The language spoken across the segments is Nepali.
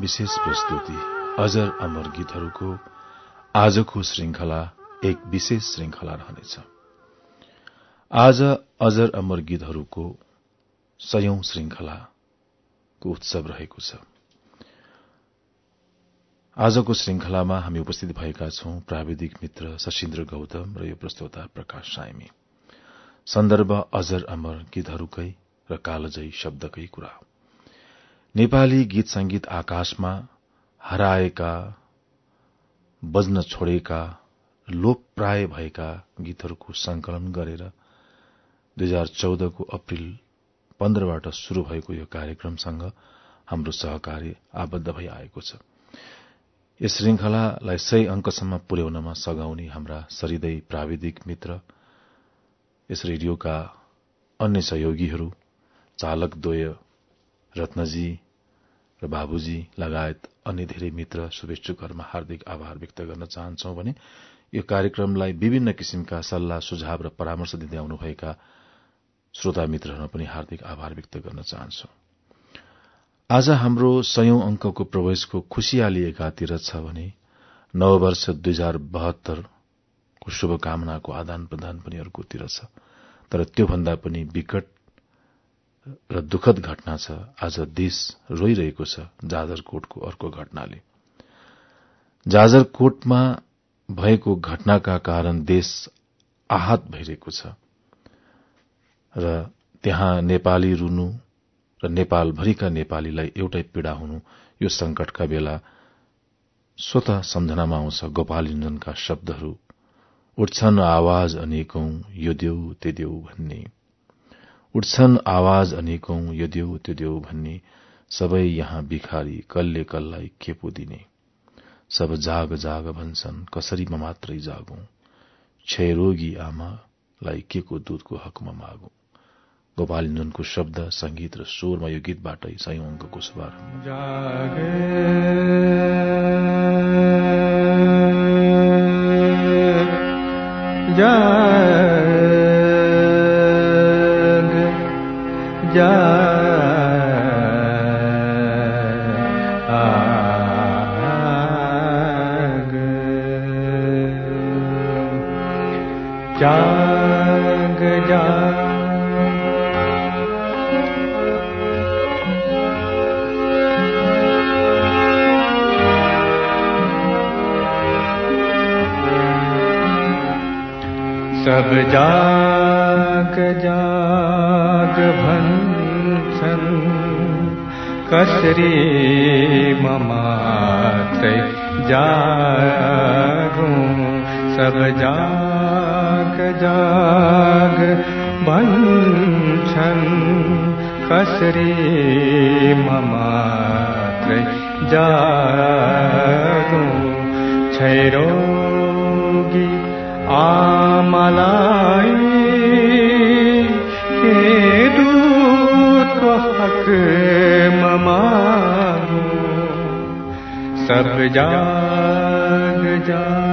विशेष प्रस्तुति। अजर अमर गीतहरूको आजको श्रृंखला एक विशेष श्रृंखला रहनेछ। आज अजर अमर गीतहरूको सयौं श्रृंखलाको उत्सव रहेको छ। आजको श्रृंखलामा हामी उपस्थित भएका छौं प्राविधिक मित्र शशीन्द्र गौतम र यो प्रस्तोता प्रकाश साइमी सन्दर्भ अजर अमर गीतहरूकै र कालजयी शब्दकै कुरा नेपाली गीत संगीत आकाशमा हराएका बज्न छोडेका लोप प्राय भएका गीतहरूको संकलन गरेर दुई हजार चौधको अप्रेल पन्ध्रबाट शुरू भएको यो कार्यक्रमसँग हाम्रो सहकार्य आबद्ध भई आएको छ। यस श्रृंखलालाई सय अंकसम्म पुर्याउनमा सघाउने हाम्रा सरिदै प्राविधिक मित्र यस रेडियोका अन्य सहयोगीहरू चालकद्वय रत्नजी र बाबुजी लगायत अन्य धेरै मित्र शुभेच्छुकहरूमा हार्दिक आभार व्यक्त गर्न चाहन्छौ भने यो कार्यक्रमलाई विभिन्न किसिमका सल्लाह सुझाव र परामर्श दिँदै आउनुभएका श्रोता मित्रहरूमा पनि हार्दिक आभार व्यक्त गर्न चाहन्छौ। आज हाम्रो सयौं अंकको प्रवेशको खुशियाली एकातिर छ भने नववर्ष दुई हजार बहत्तरको शुभकामनाको आदान प्रदान पनि अर्कोतिर छ। तर त्योभन्दा पनि विकट र दुखद घटना छ। आज देश रोइरहेको छ जाजरकोटको अर्को घटनाले। जाजरकोटमा भएको घटनाका कारण देश आहत भइरहेको छ। र त्यहाँ नेपाली रुनु र नेपालभरिका नेपालीलाई एउटै पीड़ा हुनु यो संकटका बेला स्वत सम्झनामा आउँछ गोपालिन्दनका शब्दहरू। उठ्छन् आवाज अनेकौं यो देऊ ते देऊ भन्ने। उठ्छन् आवाज अनेकौं यो देऊ त्यो देऊ भन्ने। सबै यहाँ भिखारी कल्ले कल्लाई खेपो दिने। सब जाग जाग भन्छन् कसरी म मात्रै जागौं? क्षयरोगी आमालाई के को दूधको हकमा मागौं? गोपाल नुनको शब्द संगीत र स्वरमा यो गीतबाटै सयौं अङ्कको शुभारम्भ कसरी ममात्रै जागौँ सब जाग जाग भन्छन् कसरी ममात्रै जागौँ। छैरोगी आमलाई के दूतको हक सब जाग जाग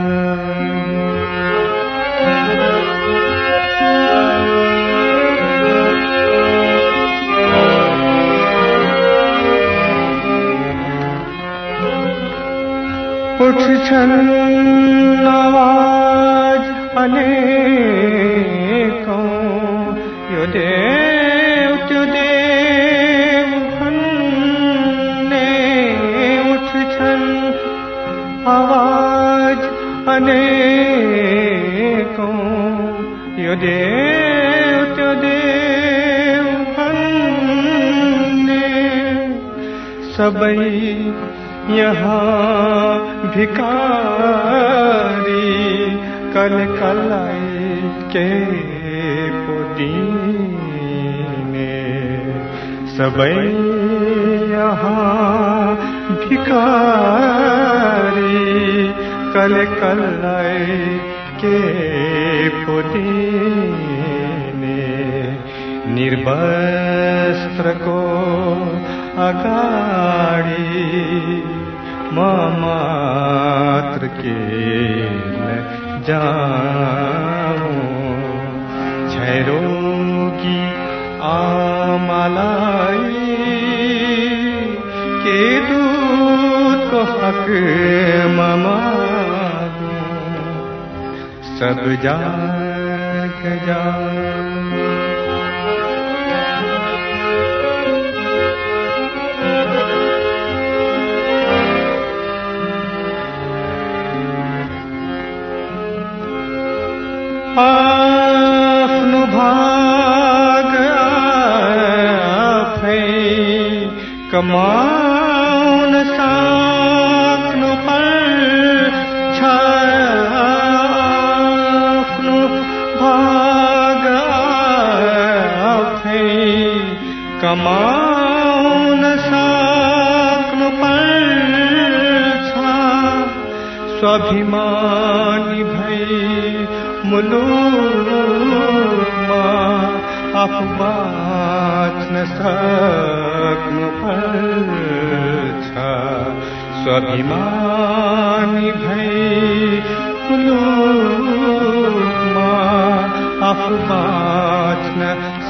उठ छन् आवाज़ अनेकौं सबै यहाँ भिकारी कल कलाई के पुदीने। सबै यहाँ भिकारी कल कलाई के पुदिने। निर्वस्त्रको अगाडि म मात्र के जाऊं। छैरोगी आमालाई के दूतको हक ममा सब जाग जा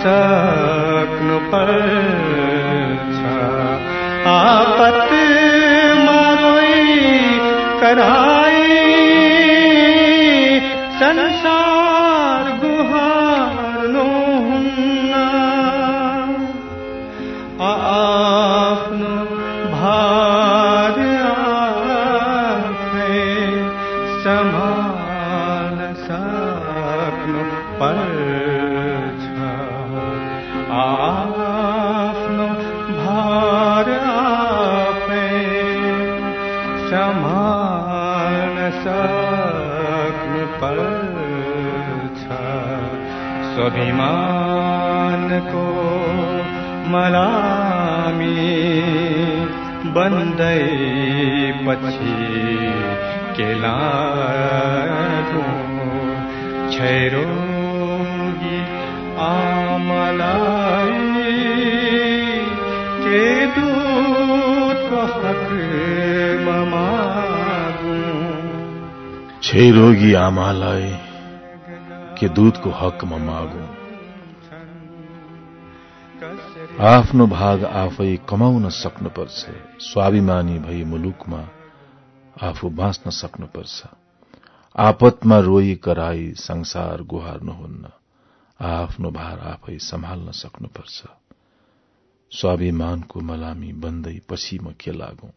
सक्नु दूधको हकमा मागु। आफ्नो भाग आफै कमाउन सक्नुपर्छ। स्वाभिमानी भई मुलुकमा आफू बाँच्न सक्नुपर्छ। आपतमा रोई कराई संसार गुहार्नुहुन्न। आफ्नो भार आफै सम्हाल्न सक्नुपर्छ। स्वाभिमानको मलामी बन्दै पछि म के लागौं?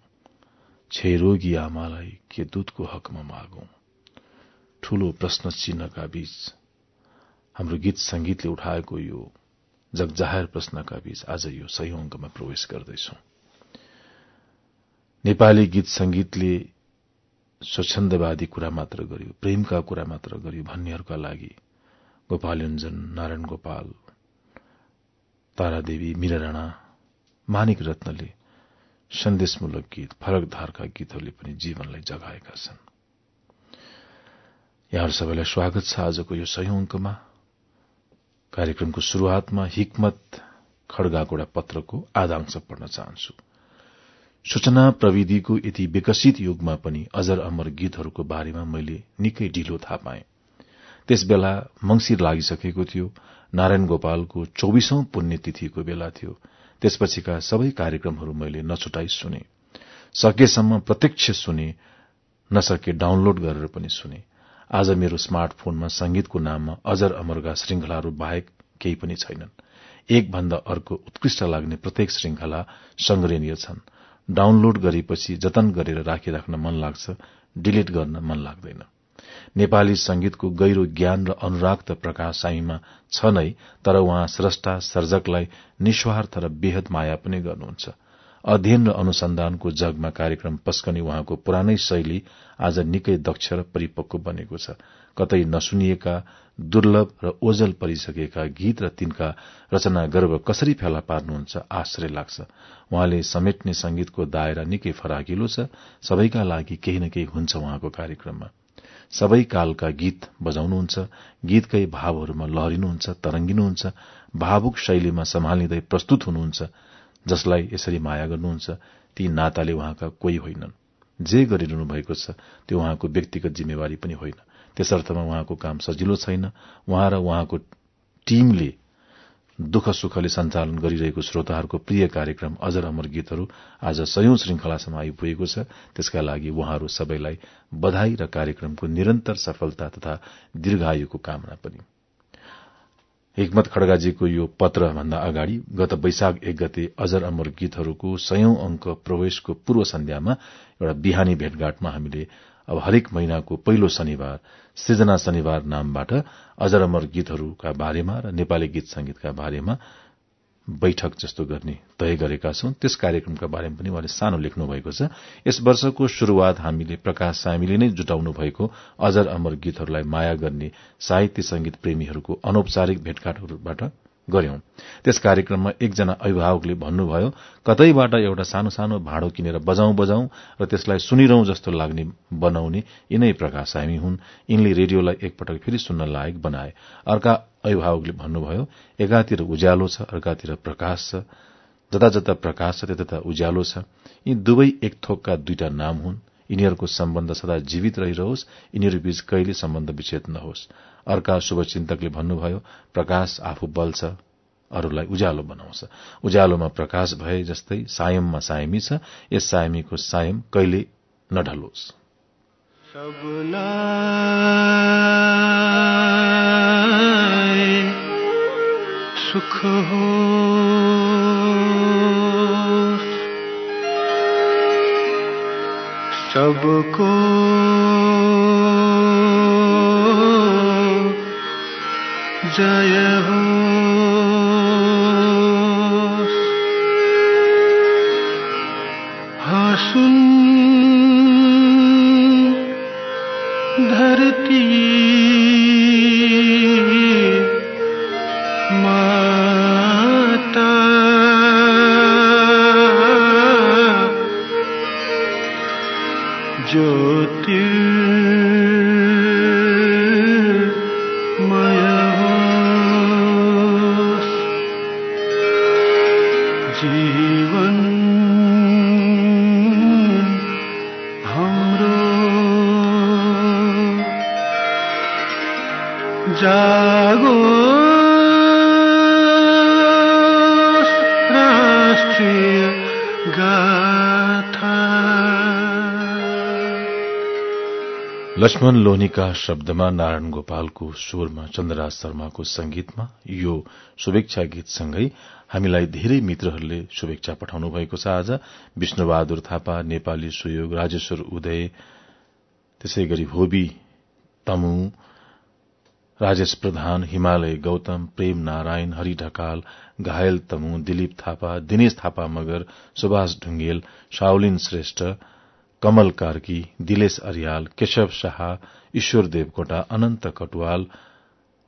क्षयरोगी आमालाई के दूधको हकमा मागौं? ठूलो प्रश्न चिन्हका बीच हाम्रो गीत संगीतले उठाएको यो जगजाहेर प्रश्नका बीच आज यो सही अङ्कमा प्रवेश गर्दैछौ। नेपाली गीत संगीतले स्वच्छन्दवादी कुरा मात्र गर्यो प्रेमका कुरा मात्र गर्यो भन्नेहरूका लागि गोपालञ्जन नारायण गोपाल तारादेवी मीरा राणा मानिक रत्नले सन्देशमूलक गीत फरक धारका गीतहरूले पनि जीवनलाई जगाएका छन्। यहाँहरू सबैलाई स्वागत छ आजको यो सही अङ्कमा। कार्यक्रमको शुरूआतमा हिक्मत खड्गाकोड़ा पत्रको आधांश पढ्न चाहन्छु। सूचना प्रविधिको यति विकसित युगमा पनि अजर अमर गीतहरूको बारेमा मैले निकै ढिलो थाहा पाएँ। त्यसबेला मंगिर लागिसकेको थियो नारायण गोपालको चौविसौं पुण्यतिथिको बेला थियो। त्यसपछिका सबै कार्यक्रमहरू मैले नछुटाई सुने। सकेसम्म प्रत्यक्ष सुने नसके डाउनलोड गरेर पनि सुने। आज मेरो स्मार्टफोनमा संगीतको नाममा अजर अमरका श्रृंखलाहरू बाहेक केही पनि छैनन्। एक भन्दा अर्को उत्कृष्ट लाग्ने प्रत्येक श्रृंखला संग्रहणीय छन्। डाउनलोड गरेपछि जतन गरेर राखिराख्न मन लाग्छ डिलिट गर्न मन लाग्दैन। नेपाली संगीतको गहिरो ज्ञान र अनुराग त प्रकाश साईमा छ नै तर उहाँ स्रष्टा सर्जकलाई निस्वार्थ र बेहद माया पनि गर्नुहुन्छ। अध्ययन र अनुसन्धानको जगमा कार्यक्रम पस्कने उहाँको पुरानै शैली आज निकै दक्ष र परिपक्व बनेको छ। कतै नसुनिएका दुर्लभ र ओझल परिसकेका गीत र तिनका रचना गर्व कसरी फेला पार्नुहुन्छ आश्चर्य लाग्छ। उहाँले समेट्ने संगीतको दायरा निकै फराकिलो छ। सबैका लागि केही न केही हुन्छ उहाँको कार्यक्रममा। सबै कालका गीत बजाउनुहुन्छ। गीतकै भावहरूमा लहरिनुहुन्छ तरंगिनुहुन्छ भावुक शैलीमा सम्हालिँदै प्रस्तुत हुनुहुन्छ। जसलाई यसरी माया गर्नुहुन्छ ती नाताले उहाँका कोही होइनन्। जे गरिरहनु भएको छ त्यो उहाँको व्यक्तिगत जिम्मेवारी पनि होइन। त्यसर्थमा उहाँको काम सजिलो छैन। उहाँ र उहाँको टीमले दुःख सुखले सञ्चालन गरिरहेको श्रोताहरूको प्रिय कार्यक्रम अजर अमर गीतहरू आज सयौं श्रृंखलासम्म आइपुगेको छ। त्यसका लागि उहाँहरू सबैलाई बधाई र कार्यक्रमको निरन्तर सफलता तथा दीर्घायुको कामना पनि। हिक्मत खड्गाजीको यो पत्र भन्दा अगाडि गत वैशाख एक गते अजर अमर गीतहरूको सयौं अंक प्रवेशको पूर्व सन्ध्यामा एउटा बिहानी भेटघाटमा हामीले अब हरेक महिनाको पहिलो शनिबार सृजना शनिबार नामबाट अजर अमर गीतहरूका बारेमा र नेपाली गीत संगीतका बारेमा बैठक जस्तो गर्ने तय गरेका छौं। त्यस कार्यक्रमका बारेमा पनि उहाँले सानो लेख्नु भएको छ। यस वर्षको शुरूआत हामीले प्रकाश सामीले नै जुटाउनु भएको अजर अमर गीतहरूलाई माया गर्ने साहित्य संगीत प्रेमीहरूको अनौपचारिक भेटघाटहरूबाट गर्यौं त्यस कार्यक्रममा एकजना अभिभावकले भन्नुभयो कतैबाट एउटा सानो सानो भाँडो किनेर बजाउँ बजाउँ र त्यसलाई सुनिरहँ जस्तो लाग्ने बनाउने यिनै प्रकाश हामी हुन्। यिनले रेडियोलाई एकपटक फेरि सुन्न लायक बनाए। अर्का अभिभावकले भन्नुभयो एकातिर उज्यालो छ अर्कातिर प्रकाश छ। जता जता प्रकाश छ त्यता उज्यालो छ। यी दुवै एक थोकका दुईटा नाम हुन्। यिनीहरूको सम्बन्ध सदा जीवित रहिरहोस्। यिनीहरूबीच कहिले सम्बन्ध विच्छेद नहोस्। अर्का शुभचिन्तकले भन्नुभयो प्रकाश आफू बल्छ अरूलाई उज्यालो बनाउँछ। उज्यालोमा प्रकाश भए जस्तै सायममा सायमी छ। यस सायमीको सायम कहिले नढलोस्। सुख सबको जय हो। लक्ष्मण लोनीका शब्दमा नारायण गोपालको स्वरमा चन्द्रराज शर्माको संगीतमा यो शुभेच्छा गीतसँगै हामीलाई धेरै मित्रहरूले शुभेच्छा पठाउनु भएको छ आज। विष्णुबहादुर थापा नेपाली सुयोग राजेश्वर उदय त्यसै गरी होबी तमु राजेश प्रधान हिमालय गौतम प्रेम नारायण हरि ढकाल घायल तमु दिलीप थापा दिनेश थापा मगर सुभाष ढुंगेल शाओलिन श्रेष्ठ कमल कार्की दिलेश अरियाल केशव शाह ईश्वर देवकोटा अनन्त कटुवाल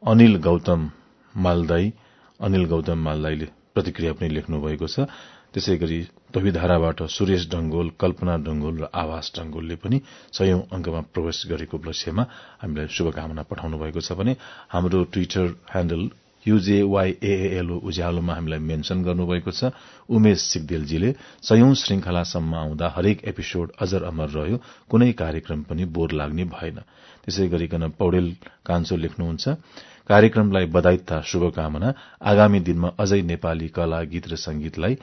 अनिल गौतम मालदाई अनिल गौतम मालदाईले प्रतिक्रिया पनि लेख्नु भएको छ। त्यसै गरी धोबीधाराबाट सुरेश डंगोल कल्पना डंगोल र आवास डंगोलले पनि सयौं अंकमा प्रवेश गरेको उपलक्ष्यमा हामीलाई शुभकामना पठाउनु भएको छ भने हाम्रो ट्विटर ह्याण्डल युजेवाईएएलओ उज्यालोमा हामीलाई मेन्शन गर्नुभएको छ। उमेश सिगदेलजीले सयौं श्रृंखलासम्म आउँदा हरेक एपिसोड अजर अमर रह्यो कुनै कार्यक्रम पनि बोर लाग्ने भएन। त्यसै गरिकन पौडेल कान्छो लेख्नुहुन्छ कार्यक्रमलाई बधाई तथा शुभकामना आगामी दिनमा अझै नेपाली कला गीत र संगीतलाई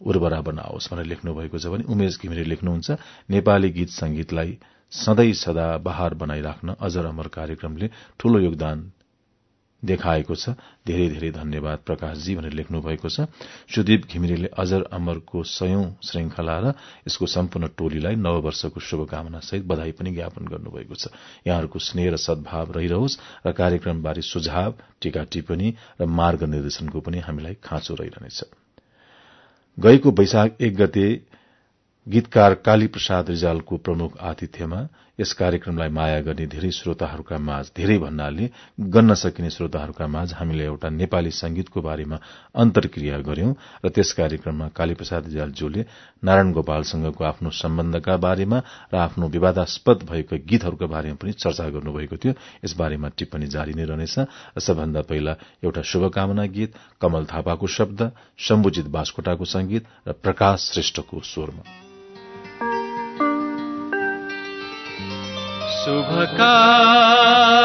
उर्वरा बनाओस् भनेर लेख्नु भएको छ भने उमेश घिमिरे लेख्नुहुन्छ नेपाली गीत संगीतलाई सधैँ सदा बहार बनाइराख्न अजर अमर कार्यक्रमले ठूलो योगदान देखाएको छ। धेरै धेरै धन्यवाद प्रकाशजी भनेर लेख्नु भएको छ। सुदीप घिमिरेले अजर अमरको सयौं श्रृंखला र यसको सम्पूर्ण टोलीलाई नववर्षको शुभकामना सहित बधाई पनि ज्ञापन गर्नुभएको छ। यहाँहरूको स्नेह र सद्भाव रहिरहोस् र कार्यक्रमबारे सुझाव टीका टिप्पणी र मार्ग निर्देशनको पनि हामीलाई खाँचो रहिरहनेछ। गएको वैशाख एक गते गीतकार काली प्रसाद रिजालको प्रमुख आतिथ्यमा यस कार्यक्रमलाई माया गर्ने धेरै श्रोताहरूका माझ धेरै भन्नाले गन्न सकिने श्रोताहरूका माझ हामीले एउटा नेपाली संगीतको बारेमा अन्तर्क्रिया गर्यौं र त्यस कार्यक्रममा कालीप्रसाद रिजालज्यूले नारायण गोपालसँगको आफ्नो सम्बन्धका बारेमा र आफ्नो विवादास्पद भएका गीतहरूका बारेमा पनि चर्चा गर्नुभएको थियो। यस बारेमा टिप्पणी जारी नै रहनेछ। र सबभन्दा पहिला एउटा शुभकामना गीत कमल थापाको शब्द शम्भुजित बास्कोटाको संगीत र प्रकाश श्रेष्ठको स्वरमा। शुभकामना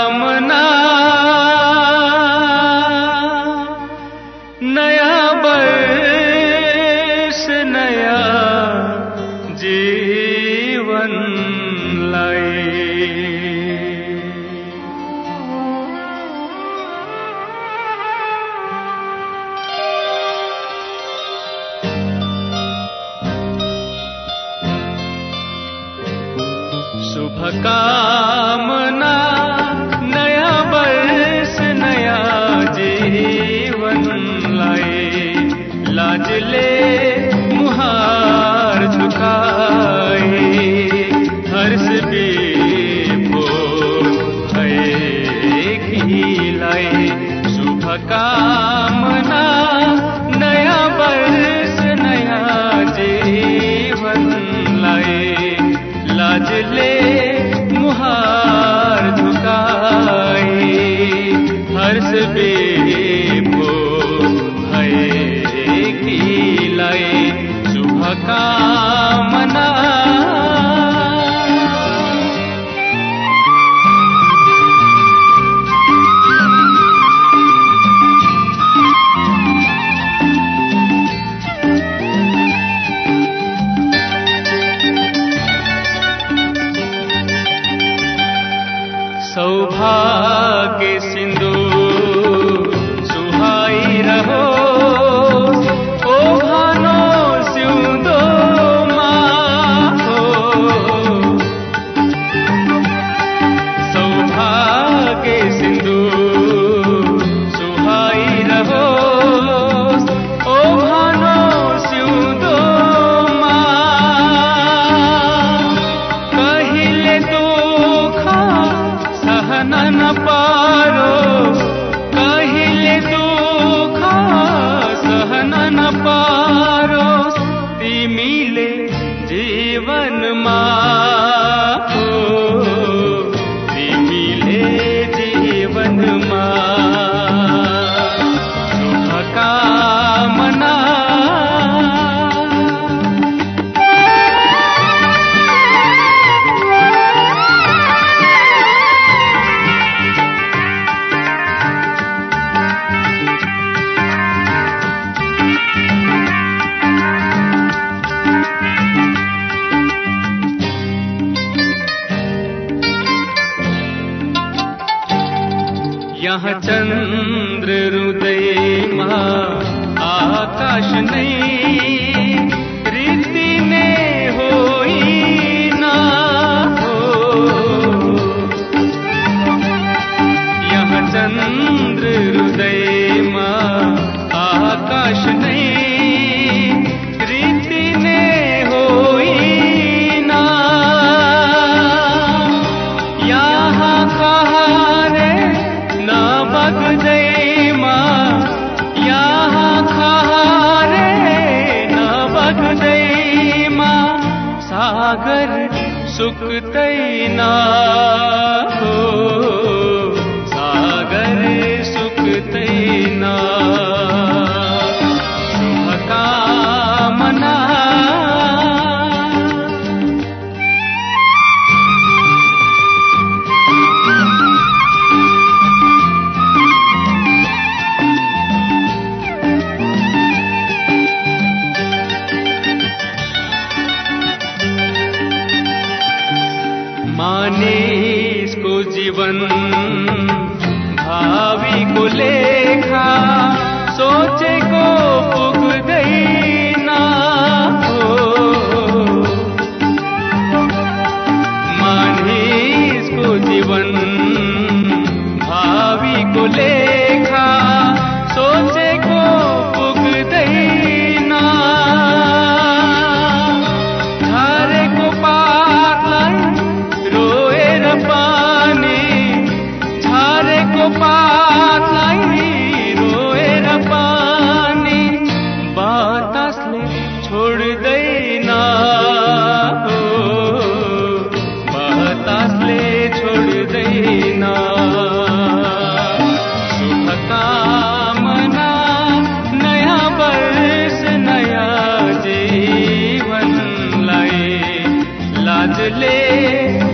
साँझले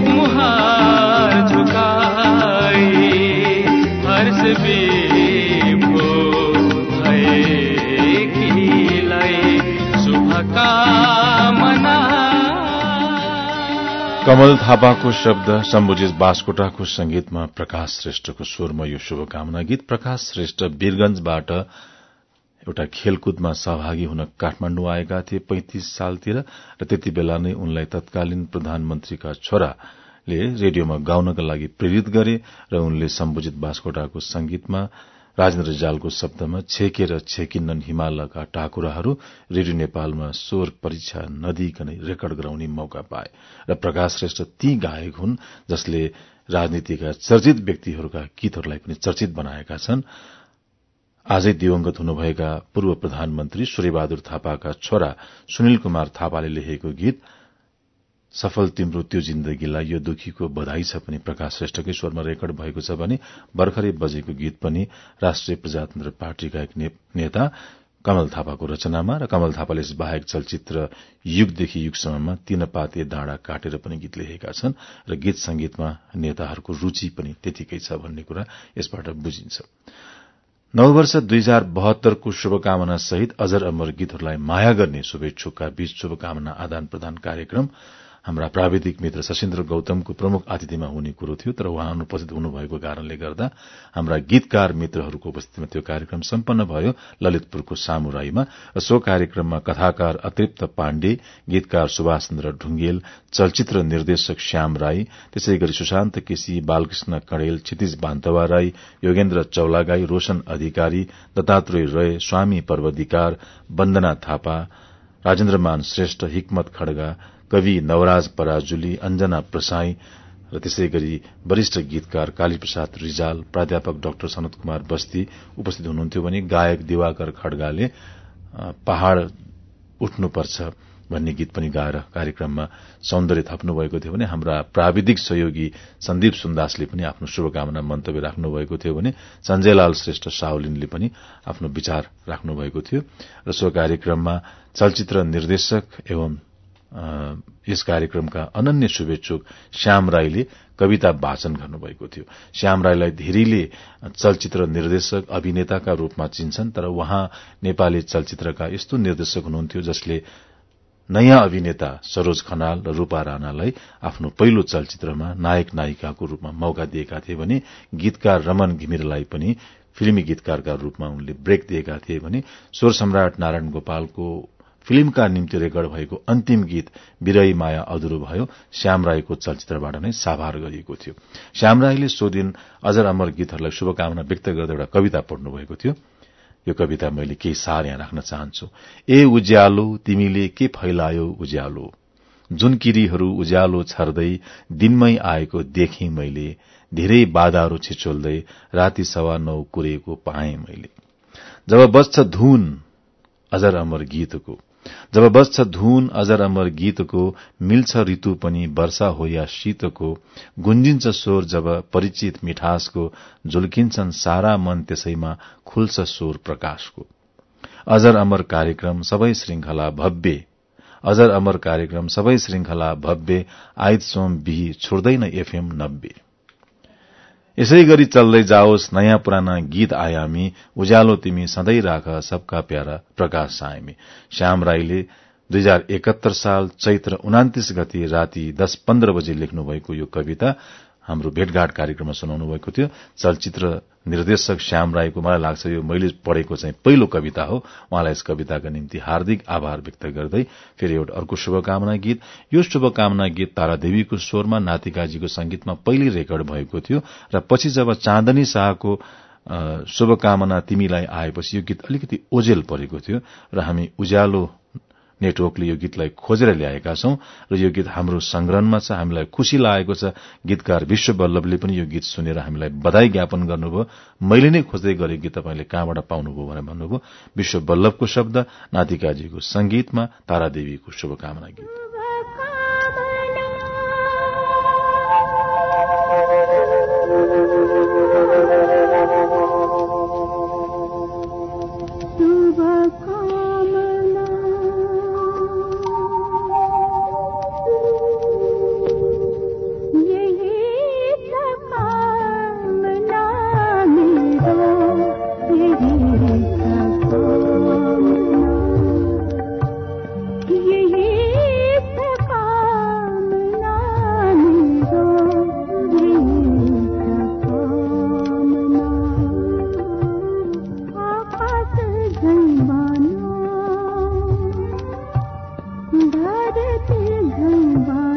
मुहार झुकाई हर्ष बेभो भएकीलाई शुभकामना कमल थापाको शब्द सम्बुजित बासकोटाको संगीतमा प्रकाश श्रेष्ठको स्वरमा यो शुभकामना गीत प्रकाश श्रेष्ठ वीरगंजबाट एउटा खेलकुदमा सहभागी हुन काठमाण्डु आएका थिए पैंतिस सालतिर र त्यति बेला नै उनलाई तत्कालीन प्रधानमन्त्रीका छोराले रेडियोमा गाउनका लागि प्रेरित गरे र उनले सम्बुजित बासकोटाको संगीतमा राजेन्द्र रिजालको शब्दमा छेकेर छेकिन्नन् हिमालका टाकुराहरू रेडियो नेपालमा स्वर परीक्षा नदिकनै रेकर्ड गराउने मौका पाए र प्रकाश श्रेष्ठ ती गायक हुन् जसले राजनीतिका चर्चित व्यक्तिहरूका गीतहरूलाई पनि चर्चित बनाएका छन्। आजै दिवंगत हुनुभएका पूर्व प्रधानमन्त्री सूर्यबहादुर थापाका छोरा सुनिल कुमार थापाले लेखेको गीत सफल तिम्रो त्यो जिन्दगीलाई यो दुखीको बधाई छ पनि प्रकाश श्रेष्ठकै स्वरमा रेकर्ड भएको छ भने भर्खरै बजेको गीत पनि राष्ट्रिय प्रजातन्त्र पार्टीका एक नेता कमल थापाको रचनामा र कमल थापाले बाहेक चलचित्र युगदेखि युगसम्ममा तीन पाते डाँडा काटेर पनि गीत लेखेका छन् र गीत संगीतमा नेताहरूको रूचि पनि त्यतिकै छ भन्ने कुरा यसबाट बुझिन्छ। नववर्ष दुई हजार बहत्तरको शुभकामना सहित अजर अमर गीतहरूलाई माया गर्ने शुभेच्छुकका बीच शुभकामना आदान प्रदान कार्यक्रम हाम्रा प्राविधिक मित्र सशिन्द्र गौतमको प्रमुख अतिथिमा हुने कुरो थियो तर उहाँ अनुपस्थित हुनुभएको कारणले गर्दा हाम्रा गीतकार मित्रहरूको उपस्थितिमा त्यो कार्यक्रम सम्पन्न भयो। ललितपुरको सामुराईमा सो कार्यक्रममा कथाकार अतृप्त पाण्डे गीतकार सुभाष चन्द्र ढुंगेल चलचित्र निर्देशक श्याम राई त्यसै गरी सुशान्त केसी बालकृष्ण कणेल क्षितिज बान्तवा राई योगेन्द्र चौलागाई रोशन अधिकारी दत्तात्रेय रय स्वामी पर्वदिकार वन्दना थापा राजेन्द्रमान श्रेष्ठ हिक्मत खड्गा कवि नवराज पराजुली अञ्जना प्रसाई र त्यसै गरी वरिष्ठ गीतकार कालीप्रसाद रिजाल प्राध्यापक डाक्टर सनत कुमार बस्ती उपस्थित हुनुहुन्थ्यो भने गायक दिवाकर खड्गाले पहाड़ उठ्नुपर्छ भन्ने गीत पनि गाएर कार्यक्रममा सौन्दर्य थप्नुभएको थियो भने हाम्रा प्राविधिक सहयोगी सन्दीप सुन्दासले पनि आफ्नो शुभकामना मन्तव्य राख्नुभएको थियो भने सञ्जयलाल श्रेष्ठ साउलिनले पनि आफ्नो विचार राख्नुभएको थियो र सो कार्यक्रममा चलचित्र निर्देशक एवं यस कार्यक्रमका अनन्य शुभेच्छुक श्याम राईले कविता वाचन गर्नुभएको थियो। श्याम राईलाई धेरैले चलचित्र निर्देशक अभिनेताका रूपमा चिन्छन् तर उहाँ नेपाली चलचित्रका यस्तो निर्देशक हुनुहुन्थ्यो जसले नयाँ अभिनेता सरोज खनाल र रूपा राणालाई आफ्नो पहिलो चलचित्रमा नायक नायिकाको रूपमा मौका दिएका थिए भने गीतकार रमन घिमिरलाई पनि फिल्मी गीतकारका रूपमा उनले ब्रेक दिएका थिए भने स्वर सम्राट नारायण गोपालको फिल्मका निम्ति रेकर्ड भएको अन्तिम गीत विरही माया अधुरो भयो। श्याम राईको चलचित्रबाट नै साभार गरिएको थियो। श्याम राईले सो दिन अजर अमर गीतहरूलाई शुभकामना व्यक्त गर्दै एउटा कविता पढ्नु भएको थियो। यो कविता मैले केही सार यहाँ राख्न चाहन्छु। ए उज्यालो तिमीले के फैलायो उज्यालो? जुन किरीहरू उज्यालो छर्दै दिनमै आएको देखे मैले धेरै बाधाहरू छिचोल्दै राति सवा नौ कुरेको पाएँ मैले। जब बज्छ धुन अजर अमर गीतको जब बज्छ धुन अजर अमर गीतको मिल्छ ऋतु पनि वर्षा हो या शीतको गुन्जिन्छ स्वर जब परिचित मिठासको झुल्किन्छन् सारा मन त्यसैमा खुल्छ स्वर प्रकाशको। अजर अमर कार्यक्रम सबै श्रृंखला भव्य। अजर अमर कार्यक्रम सबै श्रृंखला भव्य। आइद सोम बिही छोड्दैन एफएम नब्बे। यसै गरी चल्दै जाओस् नयाँ पुराना गीत आयामी उज्यालो तिमी सधैँ राख सबका प्यारा प्रकाश सायमी श्याम राईले दुई हजार एकहत्तर साल चैत्र उनातिस गति राति दस पन्ध्र बजे लेख्नुभएको यो कविता हाम्रो भेटघाट कार्यक्रममा सुनाउनु भएको थियो। चलचित्र निर्देशक श्याम राईको मलाई लाग्छ यो मैले पढेको चाहिँ पहिलो कविता हो। उहाँलाई यस कविताका निम्ति हार्दिक आभार व्यक्त गर्दै फेरि एउटा अर्को शुभकामना गीत। यो शुभकामना गीत तारादेवीको स्वरमा नातिकाजीको संगीतमा पहिले रेकर्ड भएको थियो र पछि जब चाँदनी शाहको शुभकामना तिमीलाई आएपछि यो गीत अलिकति ओझेल परेको थियो र हामी उज्यालो नेटवर्कले यो गीतलाई खोजेर ल्याएका छौं र यो गीत हाम्रो संग्रहणमा छ हामीलाई खुशी लागेको छ। गीतकार विश्व बल्लभले पनि यो गीत सुनेर हामीलाई बधाई ज्ञापन गर्नुभयो। मैले नै खोज्दै गरे गीत तपाईँले कहाँबाट पाउनुभयो भनेर भन्नुभयो। विश्व बल्लभको शब्द नातिकाजीको संगीतमा तारादेवीको शुभकामना गीत। भारती गंगा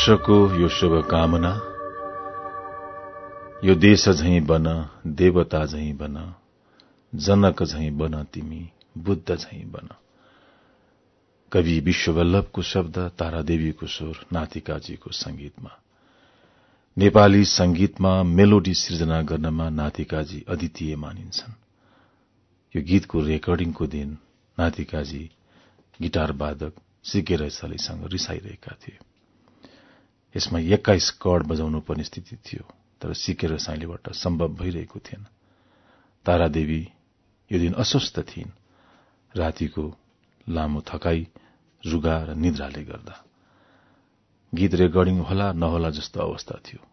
वर्षको यो शुभकामना यो देश झैं बन देवता झैं बन जनक झैं बन तिमी बुद्ध झैं बन। कवि विश्ववल्लभको शब्द तारादेवीको स्वर नातिकाजीको संगीतमा नेपाली संगीतमा मेलोडी सृजना गर्नमा नातिकाजी अद्वितीय मानिन्छन्। यो गीतको रेकर्डिङको दिन नातिकाजी गिटार वादक सिके रैसालीसँग रिसाइरहेका थिए। यसमा एक्काइस कड बजाउनु पर्ने स्थिति थियो तर सिके रसाइलीबाट सम्भव भइरहेको थिएन। तारादेवी यो दिन अस्वस्थ थिइन्। रातिको लामो थकाई रुगा र निद्राले गर्दा। गीत रेकर्डिङ होला नहोला जस्तो अवस्था थियो।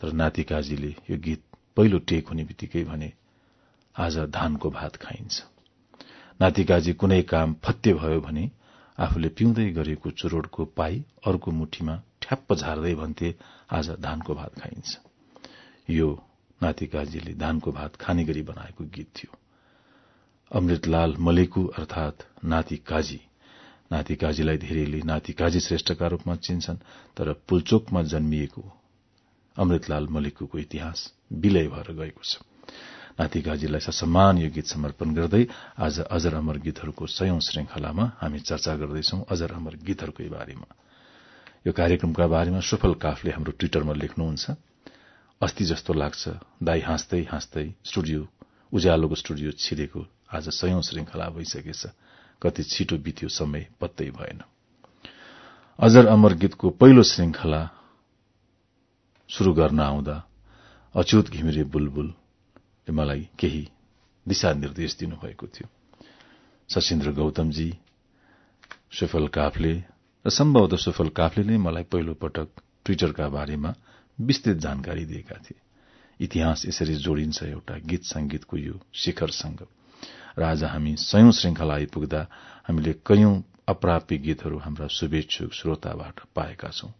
तर नाति काजीले यो गीत पहिलो टेक हुने बित्तिकै भने आज धानको भात खाइन्छ। नातिकाजी कुनै काम फत्ते भयो भने आफूले पिउँदै गरेको चुरोटको पाई अर्को मुठीमा ठ्याप्प झार्दै भन्थे आज धानको भात खाइन्छ। यो नातिकाजीले धानको भात खाने गरी बनाएको गीत थियो। अमृतलाल मलेकु अर्थात नाति काजी नाति काजीलाई धेरैले नाति काजी श्रेष्ठका रूपमा चिन्छन् तर पुलचोकमा जन्मिएको अमृतलाल मलिकको इतिहास विलय भएर गएको छ। नाति काजीलाई ससम्मान यो गीत समर्पण गर्दै आज अजर अमर गीतहरूको सयौं श्रृंखलामा हामी चर्चा गर्दैछौ अजर अमर गीतहरूकै बारेमा। यो कार्यक्रमका बारेमा सुफल काफले हाम्रो ट्विटरमा लेख्नुहुन्छ। अस्ति जस्तो लाग्छ दाई हाँस्दै हाँस्दै स्टुडियो उज्यालोको स्टुडियो छिरेको आज सयौं श्रृंखला भइसकेछ। कति छिटो बित्यो समय पत्तै भएन। अजर अमर गीतको पहिलो श्रृंखला शुरू गर्न आउँदा अच्युत घिमिरे बुलबुलले मलाई केही दिशानिर्देश दिनुभएको थियो। सशिन्द्र गौतमजी सुफल काफले र सम्भवतः सुफल काफले नै मलाई पहिलो पटक ट्विटरका बारेमा विस्तृत जानकारी दिएका थिए। इतिहास यसरी जोडिन्छ एउटा गीत संगीतको यो शिखरसँग र आज हामी सयौं श्रृंखला आइपुग्दा हामीले कैयौं अप्राप्य गीतहरू हाम्रा शुभेच्छुक श्रोताबाट पाएका छौं।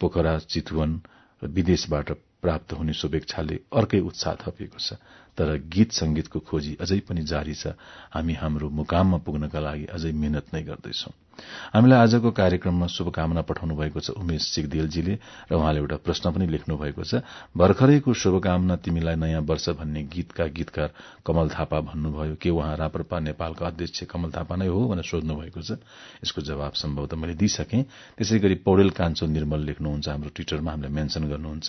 पोखरा चितवन र विदेशबाट प्राप्त हुने शुभेच्छाले अर्कै उत्साह थपिएको छ। तर गीत संगीतको खोजी अझै पनि जारी छ। हामी हाम्रो मुकाममा पुग्नका लागि अझै मेहनत नै गर्दैछौं। हामीलाई आजको कार्यक्रममा शुभकामना पठाउनु भएको छ उमेश सिगदेलजीले र उहाँले एउटा प्रश्न पनि लेख्नु भएको छ। भर्खरैको शुभकामना तिमीलाई नयाँ वर्ष भन्ने गीतका गीतकार कमल थापा भन्नुभयो। के उहाँ राप्रपा नेपालका अध्यक्ष कमल थापा नै हो भनेर सोध्नु भएको छ। यसको जवाब सम्भवतः मैले दिइसकेँ। त्यसै गरी पौडेल कान्छो निर्मल लेख्नुहुन्छ हाम्रो ट्विटरमा हामीलाई मेन्शन गर्नुहुन्छ।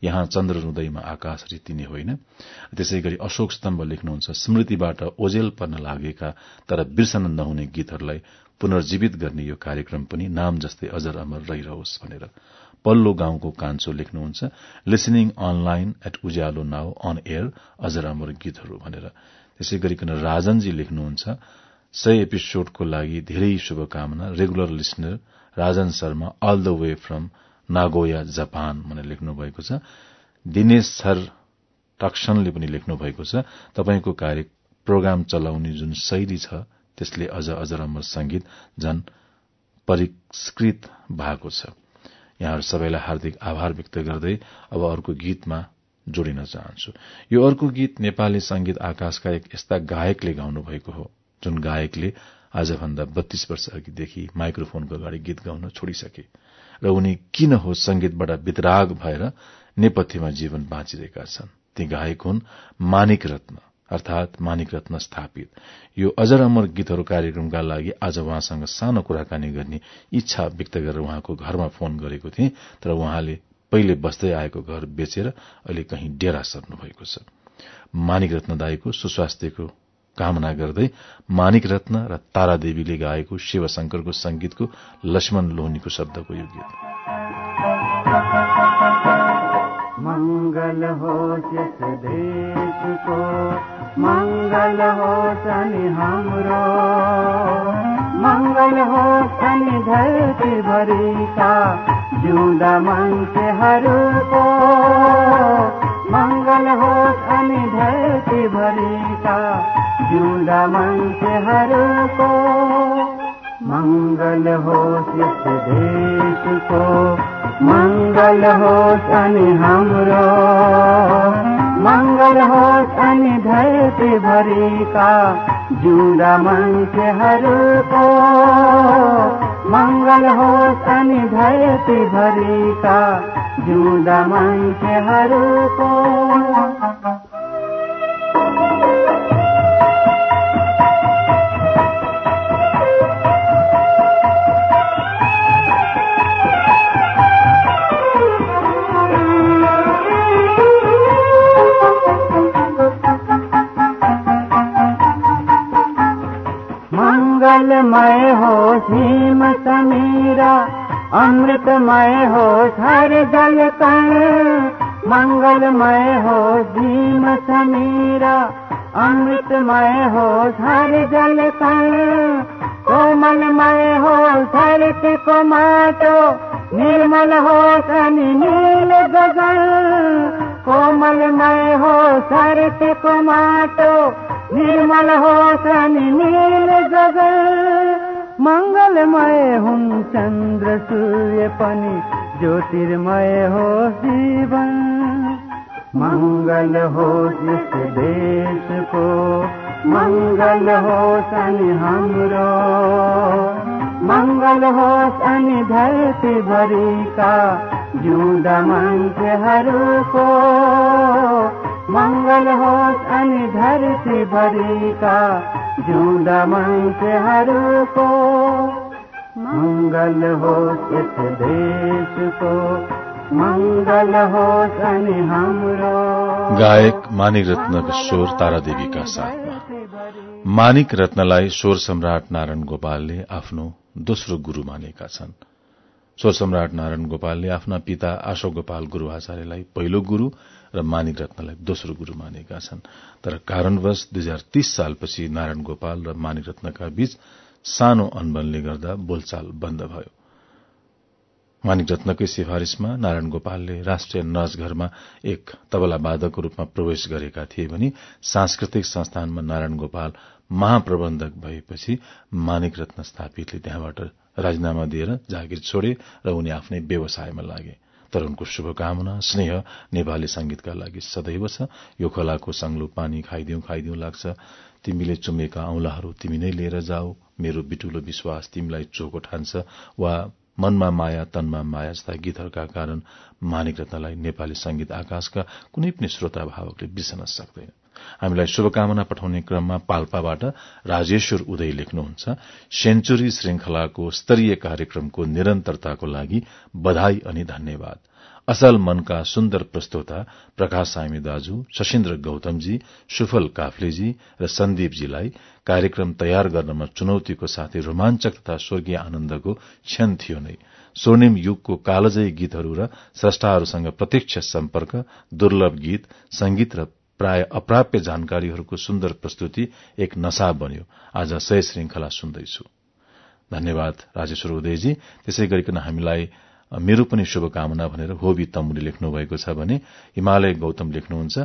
यहाँ चन्द्र रुदयमा आकाश रितिने होइन। त्यसै गरी अशोक स्तम्भ लेख्नुहुन्छ। स्मृतिबाट ओजेल पर्न लागेका तर बिर्सन नहुने गीतहरूलाई पुनर्जीवित गर्ने यो कार्यक्रम पनि नाम जस्तै अजर अमर रहिरहोस् भनेर पल्लो गाउँको कान्छो लेख्नुहुन्छ। Listening online at Ujyalo now on air अजर अमर गीतहरू भनेर। त्यसै गरिकन राजनजी लेख्नुहुन्छ। सय एपिसोडको लागि धेरै शुभकामना। Regular listener Rajan Sharma all the way from Nagoya Japan भनेर लेख्नु भएको छ। दिनेश सर टक्सनले पनि लेख्नु भएको छ तपाईँको कार्य प्रोग्राम चलाउने जुन शैली छ त्यसले अझ अझ रमर संगीत झन परिष्कृत भएको छ। यहाँहरू सबैलाई हार्दिक आभार व्यक्त गर्दै अब अर्को गीतमा जोडिन चाहन्छु। यो अर्को गीत नेपाली संगीत आकाशका एक यस्ता गायकले गाउनु भएको हो जुन गायकले आजभन्दा बत्तीस वर्ष अघिदेखि माइक्रोफोनको अगाडि गीत गाउन छोडिसके र उनी किन हो संगीतबाट वितराग भएर नेपथ्यमा जीवन बाँचिरहेका छन्। ती गायक हुन् मानिक रत्न अर्थात मानिक रत्न स्थापित। यो अजर अमर गीतहरू कार्यक्रमका लागि आज उहाँसँग सानो कुराकानी गर्ने इच्छा व्यक्त गरेर उहाँको घरमा फोन गरेको थिएँ तर उहाँले पहिले बस्दै आएको घर बेचेर अहिले कहीँ डेरा सर्नु भएको छ। मानिक रत्न दाईको सुस्वास्थ्यको कामना गर्दै मानिक रत्न र तारादेवीले गाएको शिवशंकरको संगीतको लक्ष्मण लोहनीको शब्दको यो गीत। मंगल हो जिस देश को मंगल हो शनि हमरो। मंगल हो शनि धरती भरी का जूदा मन से हर को। मंगल हो शनि धरती भरी का जूदा मन से हर को। मंगल हो जिस देश को मंगल हो अनि हाम्रो। मंगल हो अनि धरती भरि का जुडा मान्छेहरूको। मङ्गल होस् अनि धरती भरिका जिउँदा मान्छेहरूको। मङ्गलमय हो हिम समीरा। अमृतमय हो हर जल कण मङ्गलमय हो भीम समीरा। अमृतमय हो हर जल कण कोमलमय हो धरतीको माटो निर्मल हो अनि नील गगन। कोमलमय हो धरतीको माटो निर्मल हो अनि नील गगन मङ्गलमय हुन् चन्द्र सूर्य पनि ज्योतिर्मय हो जीवन। मङ्गल होस् यस देशको मङ्गल होस् अनि हाम्रो। मङ्गल होस् अनि धरतीभरिका जिउँदा मान्छेहरूको मङ्गल होस् अनि धरतीभरिका जिउँदा मान्छेहरूको मङ्गल होस् यस देशको मङ्गल होस् अनि हाम्रो। गायक मानिक रत्नको स्वर तारादेवीका साथमा। मानिक रत्नलाई स्वर सम्राट नारायण गोपालले आफ्नो दोस्रो गुरू मानेका छन्। स्वर सम्राट नारायण गोपालले आफ्ना पिता अशोक गोपाल गुरू आचार्यलाई पहिलो गुरू र मानिक रत्नलाई दोस्रो गुरू मानेका छन्। तर कारणवश दुई हजार तीस सालपछि नारायण गोपाल र मानिक रत्नका बीच सानो अनबनले गर्दा बोलचाल बन्द भयो। मानिक रत्नकै सिफारिशमा नारायण गोपालले राष्ट्रिय नजघरमा एक तबला वादकको रूपमा प्रवेश गरेका थिए भने सांस्कृतिक संस्थानमा नारायण गोपाल महाप्रबन्धक भएपछि मानिक रत्न स्थापितले त्यहाँबाट राजीनामा दिएर जागिर छोडे र उनी आफ्नै व्यवसायमा लागे। तर उनको शुभकामना स्नेह नेपाली संगीतका लागि सदैव छ। यो खोलाको संग्लो पानी खाइदिउ खाइदिउ लाग्छ। तिमीले चुमेका औंलाहरू तिमी नै लिएर जाऊ। मेरो बिटुलो विश्वास तिमीलाई चोको ठान्छ वा मनमा माया तनमा माया जस्ता गीतहरूका कारण मानिक रत्नलाई नेपाली संगीत आकाशका कुनै पनि श्रोता भावकले बिर्सन सक्दैन। हामीलाई शुभकामना पठाउने क्रममा पाल्पाबाट राजेश्वर उदय लेख्नुहुन्छ। सेन्चुरी श्रृंखलाको स्तरीय कार्यक्रमको निरन्तरताको लागि बधाई अनि धन्यवाद। असल मनका सुन्दर प्रस्तोता प्रकाश सामी दाजु शशीन्द्र गौतमजी सुफल काफ्लेजी र सन्दीपजीलाई कार्यक्रम तयार गर्नमा चुनौतीको साथै रोमाञ्चक तथा स्वर्गीय आनन्दको क्षण थियो नै। स्वर्णिम युगको कालजयी गीतहरू र स्रष्टाहरूसँग प्रत्यक्ष सम्पर्क दुर्लभ गीत संगीत र प्राय अप्राप्य जानकारीहरूको सुन्दर प्रस्तुति एक नशा बन्यो। आज सय श्रृंखला सुन्दैछु। धन्यवाद राजेश्वर उदयजी त्यसै गरिकन हामीलाई मेरो पनि शुभकामना भनेर होबी तम्बुले लेख्नु भएको छ भने हिमालय गौतम लेख्नुहुन्छ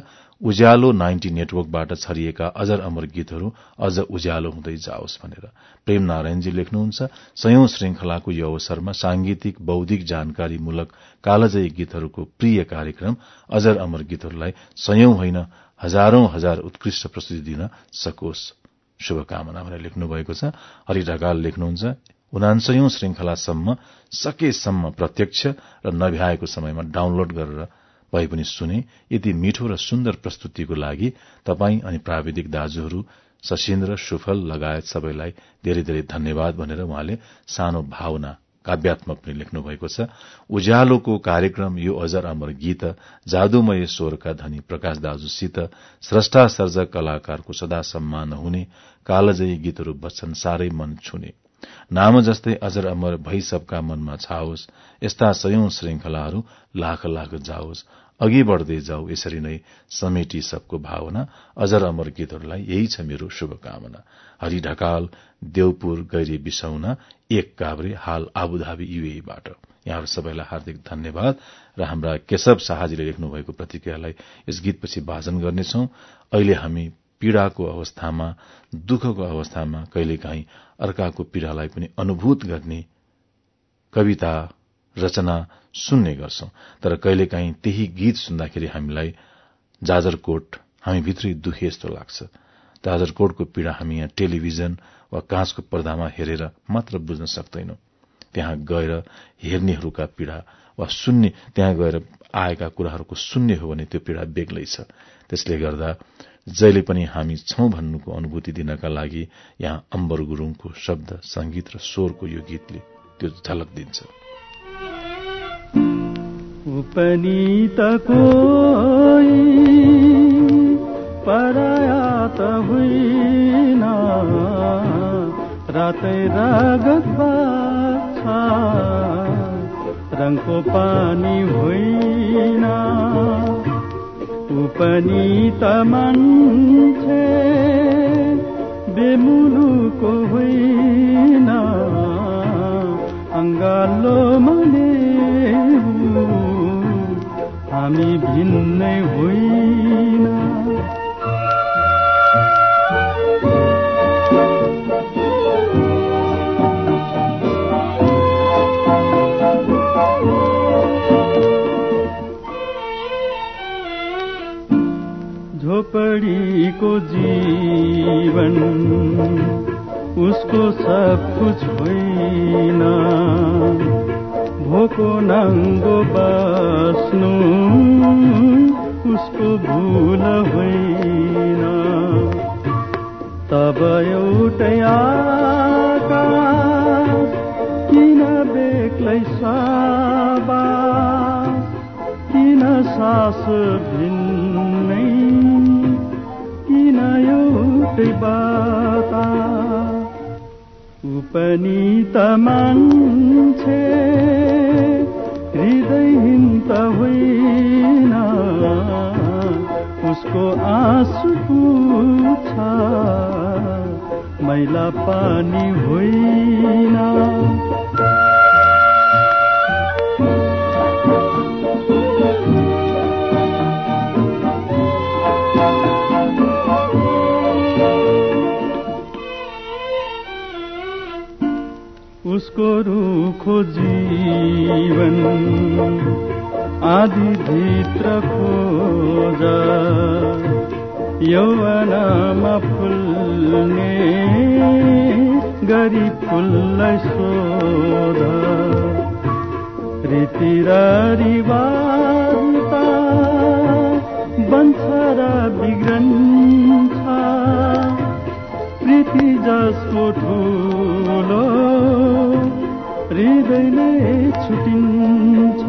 उज्यालो नाइन्टी नेटवर्कबाट छरिएका अजर अमर गीतहरू अझ उज्यालो हुँदै जाओस् भनेर। प्रेम नारायणजी लेख्नुहुन्छ सयौं श्रृंखलाको यो अवसरमा सांगीतिक बौद्धिक जानकारीमूलक कालजयी गीतहरूको प्रिय कार्यक्रम अजर अमर गीतहरूलाई सयौं होइन हजारौं हजार उत्कृष्ट प्रस्तुति दिन सकोस्। शुभकामना भनेर लेख्नु भएको छ। हरि ढकाल लेख्नुहुन्छ। उनान्सयौं श्रृंखलासम्म सकेसम्म प्रत्यक्ष र नभ्याएको समयमा डाउनलोड गरेर भए पनि सुने यति मिठो र सुन्दर प्रस्तुतिको लागि तपाई अनि प्राविधिक दाजुहरू सशिन्द्र सुफल लगायत सबैलाई धेरै धेरै धन्यवाद भनेर उहाँले सानो भावना काव्यात्मक पनि लेख्नु भएको छ उज्यालोको कार्यक्रम यो अजर अमर गीत जादुमय स्वरका धनी प्रकाश दाजुसित स्रष्टा सर्जक कलाकारको सदा सम्मान हुने कालजयी गीतहरू बच्छन् साह्रै मन छुने। नाम जस्तै अजर अमर भई सबका मनमा छाओस् यस्ता सयौं श्रृंखलाहरू लाख लाख जाओस्। अघि बढ़दै जाऊ यसरी नै समेटी सबको भावना। अजर अमर गीतहरूलाई यही छ मेरो शुभकामना। हरि ढकाल देवपुर गैरी बिसौना एक काभ्रे हाल आबुधाबी युएबाट यहाँहरू सबैलाई हार्दिक धन्यवाद र हाम्रा केशव शाहजीले लेख्नु भएको प्रतिक्रियालाई यस गीतपछि भाजन गर्नेछौ। अहिले हामी पीड़ाको अवस्थामा दुःखको अवस्थामा कहिलेकाहीँ अर्काको पीड़ालाई पनि अनुभूत गर्ने कविता रचना सुन्ने गर्छौं। तर कहिलेकाहीँ त्यही गीत सुन्दाखेरि हामीलाई जाजरकोट हामी भित्री दुखे जस्तो लाग्छ। जाजरकोटको पीड़ा हामी यहाँ टेलिभिजन वा काँचको पर्दामा हेरेर मात्र बुझ्न सक्दैनौं। त्यहाँ गएर हेर्नेहरूका पीड़ा वा सुन्ने त्यहाँ गएर आएका कुराहरूको सुन्ने हो भने त्यो पीड़ा बेग्लै छ। त्यसले गर्दा जहिले पनि हामी छौं भन्नुको अनुभूति दिनका लागि यहाँ अम्बर गुरूङको शब्द संगीत र स्वरको यो गीतले त्यो झलक दिन्छ। उपनीतको पराया त होइन। रातै रागत रङको पानी होइन। उपनी त मान्छे बेमुलुको होइन। अङ्गालो मने हामी भिन्नै होइन। झोपडीको जीवन उसको सब कुछ होइन। भोको नाङ्गो बाँच्नु उसको भूल होइन। तब एउटै किन बेग्लै साबा किन सास पनि त मान्छे हृदयहीन त होइन। उसको आँसु छ मैला पानी होइन। उसको रुखो जीवन आदि भित्र खोज। यौवनमा फुल्ने गरी फुललाई सोध। रीति र रिवाज बन्छ र बिग्रन्छ जसको ठुलो हृदयले छुटिन्छ।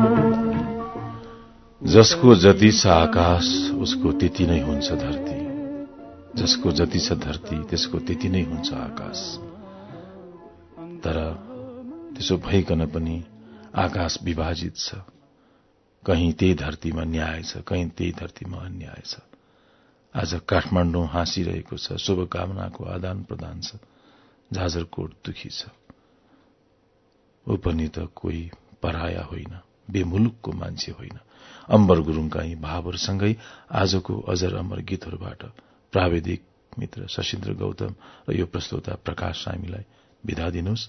जसको जति छ आकाश उसको त्यति नै हुन्छ धरती। जसको जति छ धरती त्यसको त्यति नै हुन्छ आकाश। तर त्यसो भइकन पनि आकाश विभाजित छ। कहीँ त्यही धरतीमा न्याय छ कहीँ त्यही धरतीमा अन्याय छ। आज काठमाडौँ हाँसिरहेको छ। शुभकामनाको आदान प्रदान छ। झाजरकोट दुखी छ। ऊ पनि त कोही पराया होइन। बेमुलुकको मान्छे होइन। अम्बर गुरूङका यी भावहरूसँगै आजको अजर अमर गीतहरूबाट प्राविधिक मित्र शशीन्द्र गौतम र यो प्रस्तोता प्रकाश सामीलाई विदा दिनुहोस्।